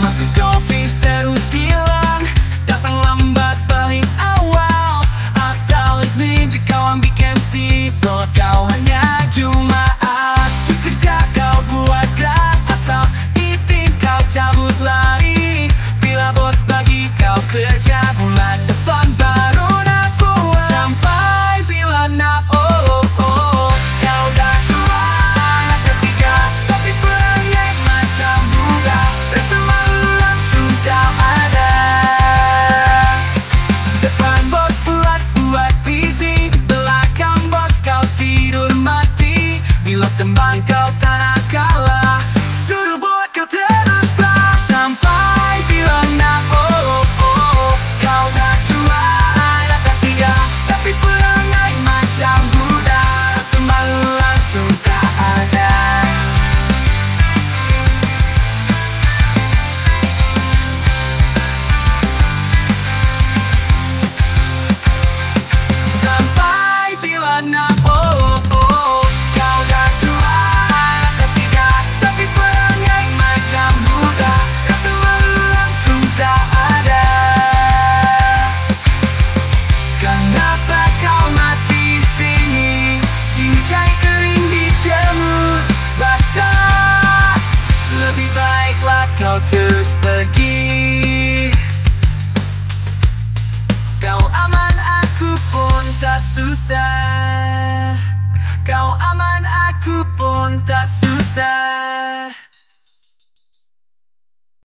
Masuk Dolphins terus hilang. Datang lambat balik awal. Asal isni jika one big MC Slot kau hanya cuma sa man kau terus pergi. Kau aman aku pun tak susah. Kau aman aku pun tak susah.